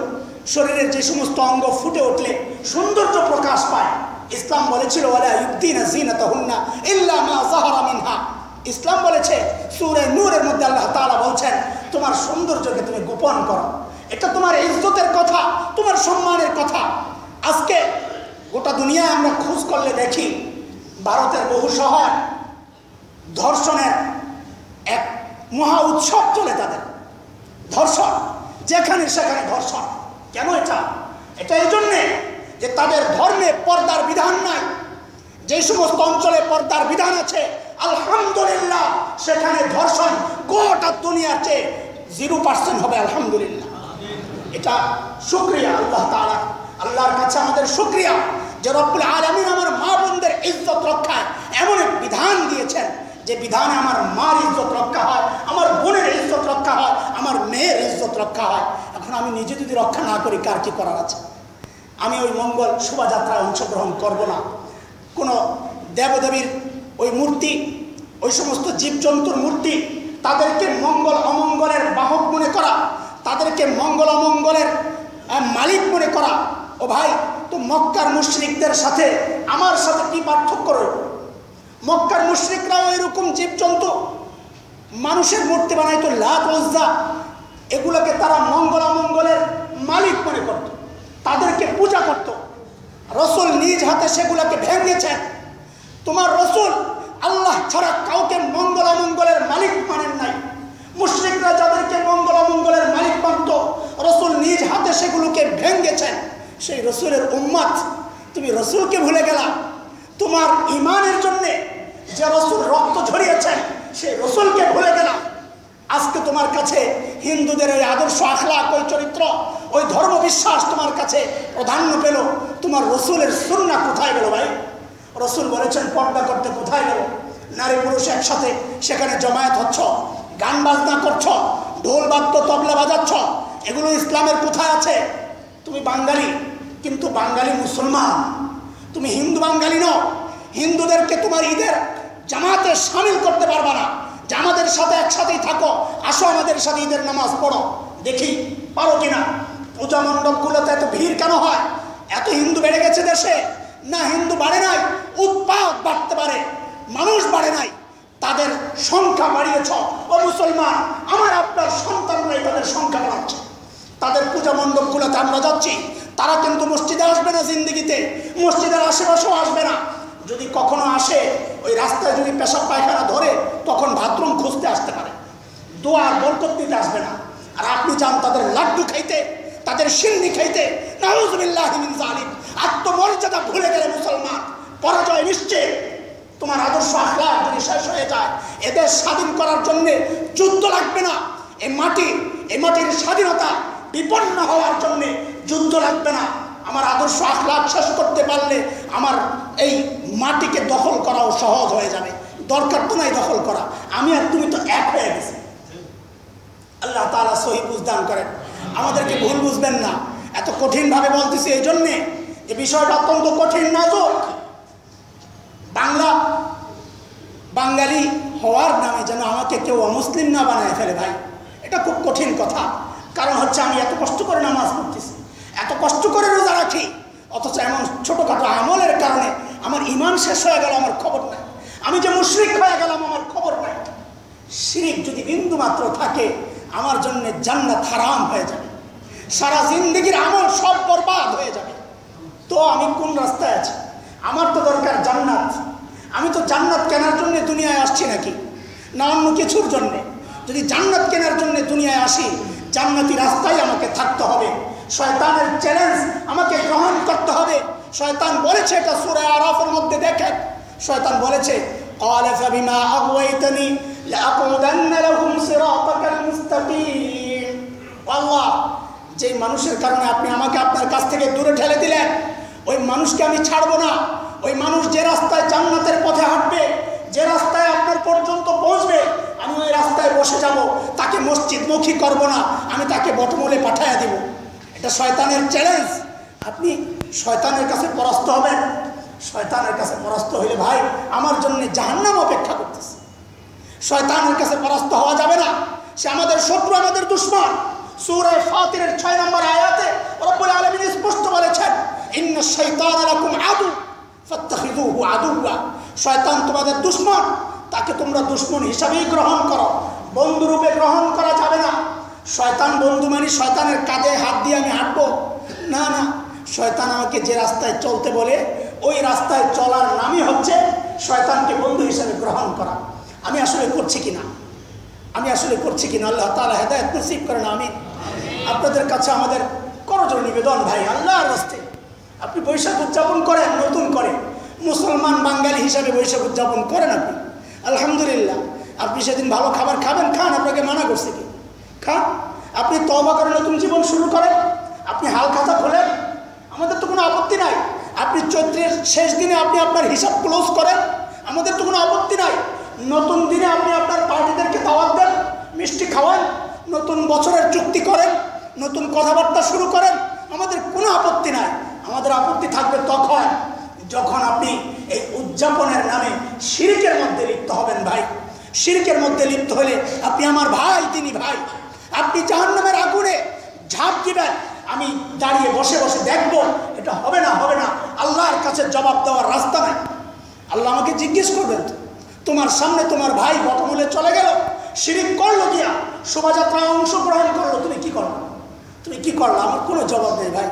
শরীরের যে সমস্ত অঙ্গ ফুটে উঠলে সৌন্দর্য প্রকাশ পায়। ইসলাম বলেছিল ইসলাম বলেছে, সূরা নূরের মধ্যে আল্লাহ তালা বলছেন, তোমার সৌন্দর্যকে তুমি গোপন করো। এটা তোমার ইজ্জতের কথা, তোমার সম্মানের কথা। আজকে গোটা দুনিয়ায় আমরা খোঁজ করলে দেখি, ভারতের বহু শহর ধর্ষণের এক মহা উৎসব চলে তাদের। ধর্ষণ, যেখানে সেখানে ধর্ষণ। কেন এটা? এটা এই জন্যে যে তাদের ধর্মে পর্দার বিধান নাই। যে সমস্ত অঞ্চলে পর্দার বিধান আছে, আলহামদুলিল্লাহ, সেখানে ধর্ষণ গোটা দুনিয়ার চেয়ে জিরো পার্সেন্ট হবে, আলহামদুলিল্লাহ। এটা শুক্রিয়া আল্লাহ তাআলা। আল্লাহর কাছে আমাদের শুক্রিয়া যে রব্বুল আলমিন আমার মা বোনদের ইজ্জত রক্ষায় এমন এক বিধান দিয়েছেন যে বিধানে আমার মার ইজ্জত রক্ষা হয়, আমার বোনের ইজ্জত রক্ষা হয়, আমার মেয়ের ইজ্জত রক্ষা হয়। এখন আমি নিজে যদি রক্ষা না করি, কার কি করার আছে? আমি ওই মঙ্গল শোভাযাত্রায় অংশগ্রহণ করব না। কোনো দেবদেবীর ওই মূর্তি, ওই সমস্ত জীবজন্তুর মূর্তি, তাদেরকে মঙ্গল অমঙ্গলের বাহক মনে করা তাদেরকে মঙ্গল অমঙ্গলের মালিক মনে করা। ও ভাই, তো মক্কার মুশরিকদের সাথে আমার সাথে কি পার্থক্য রইল? মক্কার মুশরিকরাও এরকম জীবজন্তু। মানুষের মূর্তি বানাইতো লাত ওজ্জা এগুলোকে তারা মঙ্গল অমঙ্গলের মালিক মনে করত। তাদেরকে পূজা করত। রসুল নিজ হাতে সেগুলোকে ভেঙেছেন তোমার রসুল আল্লাহ ছাড়া কাউকে মঙ্গল অমঙ্গলের মালিক মানেন নাই। মুশরিকরা যাদেরকে মঙ্গল অমঙ্গলের মালিক মানত রসুল নিজ হাতে সেগুলোকে ভেঙেছেন। সেই রসুলের উম্মাদ তুমি রসুলকে ভুলে গেলা। তোমার ইমানের জন্যে যে রসুল রক্ত ঝরিয়েছেন, সেই রসুলকে ভুলে গেলা। আজকে তোমার কাছে হিন্দুদের ওই আদর্শ আখলাক, ওই চরিত্র, ওই ধর্ম বিশ্বাস তোমার কাছে প্রাধান্য পেল। তোমার রসুলের সুন্না কোথায় গেল ভাই? রসুল বলেছেন, পর্দা করতে কোথায় গেল? নারী পুরুষ একসাথে সেখানে জমায়েত হচ্ছ। গান বাজনা করছ, ঢোল বাদ্য, তবলা বাজাচ্ছ, এগুলো ইসলামের কোথায় আছে? তুমি বাঙালি, কিন্তু বাঙালি মুসলমান। তুমি হিন্দু বাঙালি নও, হিন্দুদেরকে তোমার ঈদের জামাতে সামিল করতে পারবা না। আমাদের সাথে একসাথেই থাকো, আসো আমাদের সাথে ঈদের নামাজ পড়ো। দেখি, পারো কিনা? পূজা মণ্ডপগুলোতে এত ভিড় কেন হয়? এত হিন্দু বেড়ে গেছে দেশে? না হিন্দু বাড়ে নাই উৎপাদ বাড়তে পারে, মানুষ বাড়ে নাই। তাদের সংখ্যা বাড়িয়েছ। ও মুসলমান, আমার আপনার সন্তানরাই তাদের সংখ্যা বাড়াচ্ছে। তাদের পূজা মণ্ডপগুলোতে আমরা যাচ্ছি, তারা কিন্তু মসজিদে আসবে না জিন্দিগিতে। মসজিদের আশেপাশেও আসবে না। যদি কখনো আসে, ওই রাস্তায় যদি পেশাব পায়খানা ধরে, তখন বাথরুম খুঁজতে আসতে পারে। দোয়ার বরকত দিতে আসবে না। আর আপনি চান তাদের লাড্ডু খাইতে, তাদের সিন্নি খাইতে। নাউজুবিল্লাহ আত্মমর্যাদা ভুলে গেলে মুসলমান, পরাজয় নিশ্চিত। তোমার আদর্শ আখলাক যদি শেষ হয়ে যায় এদের স্বাধীন করার জন্য যুদ্ধ লাগবে না। এই মাটি এই মাটির স্বাধীনতা বিপন্ন হওয়ার জন্য যুদ্ধ লাগবে না। আমার আদর্শ আখলাক শেষ করতে পারলে আমার এই মাটিকে দখল করাও সহজ হয়ে যাবে। দরকার তো নাই দখল করা। আমি আর তুমি তো এক হয়ে গেছি। আল্লাহ তালা সহি বুঝদান করেন। আমাদেরকে ভুল বুঝবেন না। এত কঠিনভাবে বলতেছি এই জন্যে যে বিষয়টা অত্যন্ত কঠিন, নাজুক। বাংলা, বাঙালি হওয়ার নামে যেন আমাকে কেউ অমুসলিম না বানায় ফেলে ভাই, এটা খুব কঠিন কথা। কারণ হচ্ছে আমি এত কষ্ট করে নামাজ পড়তেছি, এত কষ্ট করে রোজা রাখি, অথচ এমন ছোটোখাটো আমলের কারণে আমার ইমান শেষ হয়ে গেল আমার খবর নাই। আমি যে মুশরিক হয়ে গেলাম আমার খবর নাই। শিরিক যদি বিন্দু মাত্র থাকে, আমার জন্য জান্নাত হারাম হয়ে যাবে। সারা জিন্দগির আমল সব বরবাদ হয়ে যাবে। তো আমি কোন রাস্তায় আছি? আমার তো দরকার জান্নাত আমি তো জান্নাত কেনার জন্য দুনিয়ায় আসছি নাকি না অন্য কিছুর জন্যে যদি জান্নাত কেনার জন্য দুনিয়ায় আসি জান্নাতি রাস্তায় আমাকে থাকতে হবে শয়তানের চ্যালেঞ্জ আমাকে গ্রহণ করতে হবে শয়তান বলেছে এটা সুরে আরাফের মধ্যে দেখেন শয়তান বলেছে قال فبما أغويتني لأقعدن لهم صراطك المستقيم আল্লাহ যে মানুষের কারণে আপনি আমাকে আপনার কাছ থেকে দূরে ঠেলে দিলেন ওই মানুষকে আমি ছাড়বো না। ওই মানুষ যে রাস্তায় জান্নাতের পথে হাঁটবে, যে রাস্তায় আপনার পর্যন্ত পৌঁছবে, আমি ওই রাস্তায় বসে যাব। তাকে মসজিদমুখী করব না, আমি তাকে বটমূলে পাঠাইয়া দেব। এটা শয়তানের চ্যালেঞ্জ আপনি শয়তানের কাছে পরাস্ত হবেন। শয়তানের কাছে পরাস্ত হইলে ভাই, আমার জন্য জাহান্নাম অপেক্ষা করতেছে। শয়তানের কাছে পরাস্ত হওয়া যাবে না। সে আমাদের শত্রু, আমাদের দুশ্মন। সূরা ফাতিরের ছয় নম্বর আয়াতে রব্বুল আলামিন স্পষ্ট বলেছেন ইন্না লাকুম আদু, ফাত্তাখিযুহু আদুওয়া। শয়তান তোমাদের দুশ্মন, তাকে তোমরা দুশ্মন হিসাবেই গ্রহণ করো। বন্ধু রূপে গ্রহণ করা যাবে না। শয়তান বন্ধু মানে শয়তানের কাঁধে হাত দিয়ে আমি হাঁটবো। না না, শয়তান আমাকে যে রাস্তায় চলতে বলে, ওই রাস্তায় চলার নামই হচ্ছে শয়তানকে বন্ধু হিসাবে গ্রহণ করা। আমি আসলে করছি কিনা? আমি আসলে করছি কিনা? আল্লাহ তালা হেদায়ত নসিব করেন আমি আপনাদের কাছে আমাদের করজোর নিবেদন ভাই, আল্লাহর রাস্তে। আপনি বৈশাখ উদযাপন করেন, নতুন করে মুসলমান বাঙালি হিসাবে বৈশাখ উদযাপন করেন আপনি। আলহামদুলিল্লাহ, আপনি সেদিন ভালো খাবার খাবেন, খান, আপনাকে মানা করছে কি? খান। আপনি তবা করে নতুন জীবন শুরু করেন, আপনি হাল খাতা খোলেন, আমাদের তো কোনো আপত্তি নাই। আপনি চৈত্রের শেষ দিনে আপনি আপনার হিসাব ক্লোজ করেন, আমাদের তো কোনো আপত্তি নাই। নতুন দিনে আপনি আপনার পার্টিদেরকে দাওয়াত দেন, মিষ্টি খাওয়ান, নতুন বছরের চুক্তি করেন, নতুন কথাবার্তা শুরু করেন, আমাদের কোনো আপত্তি নাই। আমাদের আপত্তি থাকবে তখন যখন আপনি এই উদযাপনের নামে শিরিকের মধ্যে লিপ্ত হবেন ভাই। শিরিকের মধ্যে লিপ্ত হলে আপনি আমার ভাই, তিনি ভাই। আপনি জাহান্নামের আগুনে ঝাঁপ দিবেন। আমি দাঁড়িয়ে বসে বসে দেখব, এটা হবে না হবে না। আল্লাহর কাছে জবাব দেওয়ার রাস্তা নাই। আল্লাহ আমাকে জিজ্ঞেস করবেন, তোমার সামনে তোমার ভাই বটমূলে চলে গেল? শিরিক করল গিয়া শোভাযাত্রায় অংশগ্রহণ করল? তুমি কি করল? তুমি কি করল? আমার কোনো জবাব নেই ভাই।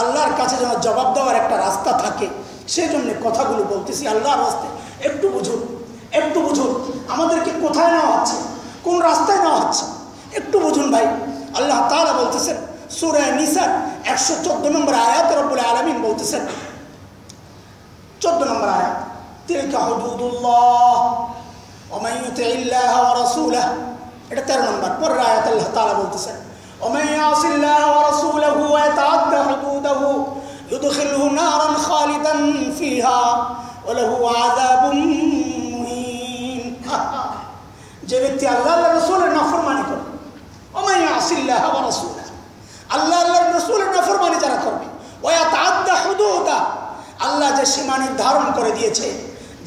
আল্লাহর কাছে যেন জবাব দেওয়ার একটা রাস্তা থাকে, সেই জন্য কথাগুলো বলতেছি আল্লাহর রাস্তে। একটু বুঝুন একটু বুঝুন, আমাদেরকে কোথায় নেওয়া হচ্ছে? কোন রাস্তায় নেওয়া হচ্ছে? একটু বুঝুন ভাই। আল্লাহ তাআলা বলতেছেন, সুরে নিসার একশো চোদ্দ নম্বর আয়াত রব্বুল আলমিন বলতেছেন। চোদ্দ নম্বর আয়াত, তিলকা হুদুদুল্লাহ এটা 13 নম্বর, পরের আয়াত আল্লাহ তাআলা বলতেছেন। ওমাই ইয়াসিল্লাহ ওয়া রাসূলাহু ওয়া ইয়াতাআদ্দা হুদুদাহু يدخله نارا خالدا فيها ওলাহু আযাবুম মুহিন যে ব্যক্তি আল্লাহ আল্লাহ রসুলের নাফরমানি করবে ওমাই আসিল্লাহ ওয়া রাসূলা আল্লাহ আল্লাহর রসুলের নাফরমানি যারা করবে ওয়া তাআদ্দা হুদুদা আল্লাহ যে সীমা নির্ধারণ করে দিয়েছে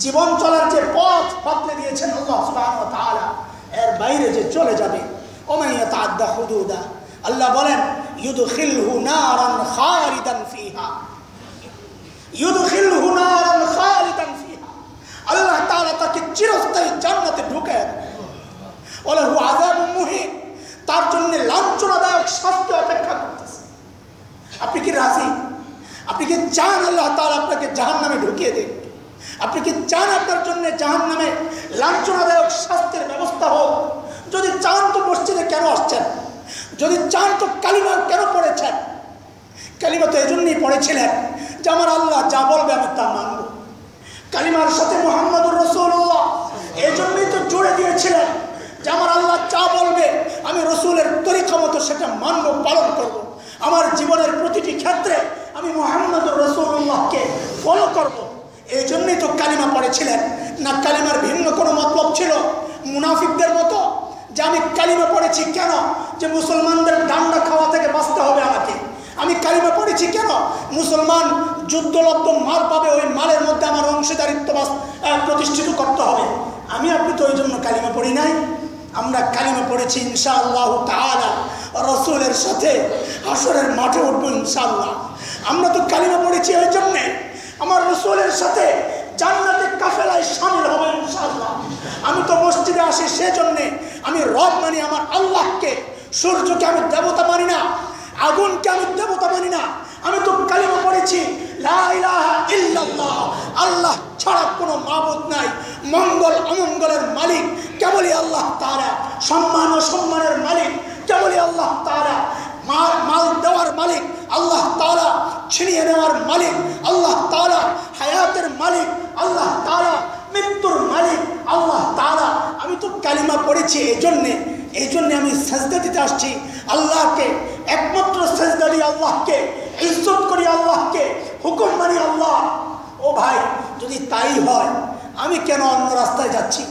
জীবন চলার যে পথ বদলে দিয়েছেন আল্লাহ সুবহানাহু ওয়া তাআলা এর বাইরে যে চলে যাবে ওমাই তাআদ্দা হুদুদা আল্লাহ বলেন, ইউদখিলহু নারান খালিদান ফিহা। ইউদখিলহু নারান খালিদান ফিহা। আল্লাহ তাআলা তাকে চিরস্থায়ী জান্নাতে ঢুকায় ওলাহু আযাব মুহিন। তার জন্য লাঞ্ছনাদায়ক শাস্তি অপেক্ষা করতেছে। আপনি কি রাজি? আপনি কি চান আল্লাহ তাআলা আপনাকে জাহান্নামে ঢুকিয়ে দেন আপনি কি চান আপনার জন্য জাহান্নামে লাঞ্ছনাদায়ক শাস্তির ব্যবস্থা হোক? যদি চান তো মসজিদে কেন আসছেন? যদি চান তো কালিমা কেন পড়েছেন? কালিমা তো এই জন্যই পড়েছিলেন যে আমার আল্লাহ যা বলবে আমি তা মানব। কালিমার সাথে মোহাম্মদুর রসুল্লাহ এই জন্যই তো জুড়ে দিয়েছিলেন যে আমার আল্লাহ যা বলবে আমি রসুলের তরিকা মতো সেটা মানব, পালন করব। আমার জীবনের প্রতিটি ক্ষেত্রে আমি মোহাম্মদুর রসুল্লাহকে ফলো করব। এই জন্যই তো কালিমা পড়েছিলেন। না কালিমার ভিন্ন কোনো মতলব ছিল? মুনাফিকদের মতো? যে আমি কালিমা পড়েছি কেন? যে মুসলমানদের ডান্ডা খাওয়া থেকে বাঁচতে হবে আমাকে। আমি কালিমা পড়েছি কেন? মুসলমান যুদ্ধলব্ধ মাল পাবে, ওই মালের মধ্যে আমার অংশীদারিত্ব প্রতিষ্ঠিত করতে হবে। আমি আপনি তো ওই জন্য কালিমা পড়ি নাই। আমরা কালিমা পড়েছি ইনশাআল্লাহ তাআলা, রসুলের সাথে হাসরের মাঠে উঠবো ইনশাআল্লাহ। আমরা তো কালিমা পড়েছি ওই জন্যে আমার রসুলের সাথে জান্নাতে কাফেলায় সামিল হবে ইনশাআল্লাহ। আমি তো মসজিদে আসি সেজন্যে আমি রব মানি আমার আল্লাহকে। সূর্যকে আমি দেবতা মানি না, আগুনকে আমি দেবতা মানি না। আমি তো কালিমা পড়েছি আল্লাহ ছাড়া কোনো মাবুদ নাই, মঙ্গল অমঙ্গলের মালিক। কেবলই আল্লাহ তারা সম্মান ও সম্মানের মালিক। কেবলই আল্লাহ তারা মাল মাল দেওয়ার মালিক, আল্লাহ তারা ছিনিয়ে নেওয়ার মালিক, আল্লাহ তারা হায়াতের মালিক, আল্লাহ তারা মৃত্যুর মালিক, আল্লাহ তারা আমি তো কালিমা পড়েছি এই জন্যে এই জন্যে আমি সাজদা দিতে আসছি। আল্লাহকে, একমাত্র সাজদা দিই আল্লাহকে, ইজ্জত করি আল্লাহকে, হুকুম মানি আল্লাহ। ও ভাই, যদি তাই হয়, আমি কেন অন্য রাস্তায় যাচ্ছি?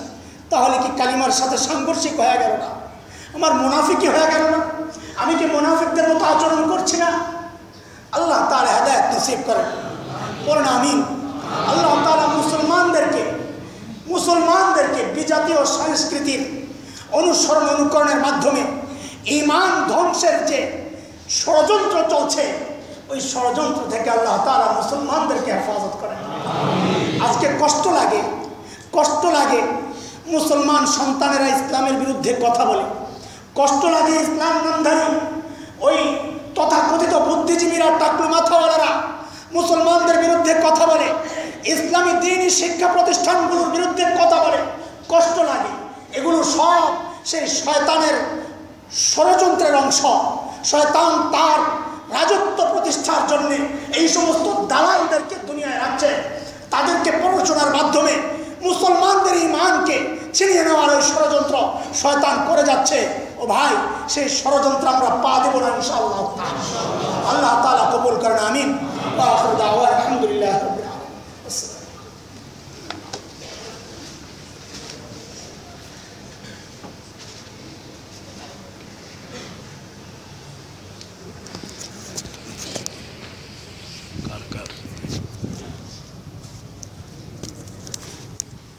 তাহলে কি কালিমার সাথে সাংঘর্ষিক হয়ে গেল না? আমার মুনাফিকি হয়ে গেল না? আমি কি মুনাফিকদের মতো আচরণ করছি না? আল্লাহ তার হেদায়ত নসিব করেন। বলেন আমিন। আল্লাহ তালা মুসলমানদেরকে মুসলমানদেরকে বিজাতীয় সংস্কৃতির অনুসরণ অনুকরণের মাধ্যমে ইমান ধ্বংসের যে ষড়যন্ত্র চলছে, ওই ষড়যন্ত্র থেকে আল্লাহ তালা মুসলমানদেরকে হেফাজত করেন। আজকে কষ্ট লাগে কষ্ট লাগে মুসলমান সন্তানেরা ইসলামের বিরুদ্ধে কথা বলে। কষ্ট লাগে ইসলাম নামধারী। ওই তথাকথিত বুদ্ধিজীবীরা, টাকলু মাথাওয়ালারা মুসলমানদের বিরুদ্ধে কথা বলে, ইসলামী দিনই শিক্ষা প্রতিষ্ঠানগুলোর বিরুদ্ধে কথা বলে, কষ্ট লাগে। এগুলো সব সেই শয়তানের ষড়যন্ত্রের অংশ। শয়তান তার রাজত্ব প্রতিষ্ঠার জন্য এই সমস্ত দালালদেরকে দুনিয়ায় রাখছে। তাদেরকে প্ররোচনার মাধ্যমে মুসলমানদের ইমানকে ছিনিয়ে নেওয়ার ওই ষড়যন্ত্র শয়তান করে যাচ্ছে। ও ভাই, সেই ষড়যন্ত্র আমরা পা দেবো না ইনশাআল্লাহ। আল্লাহ তালা কবুল করেন, আমিন। আলহামদুলিল্লাহ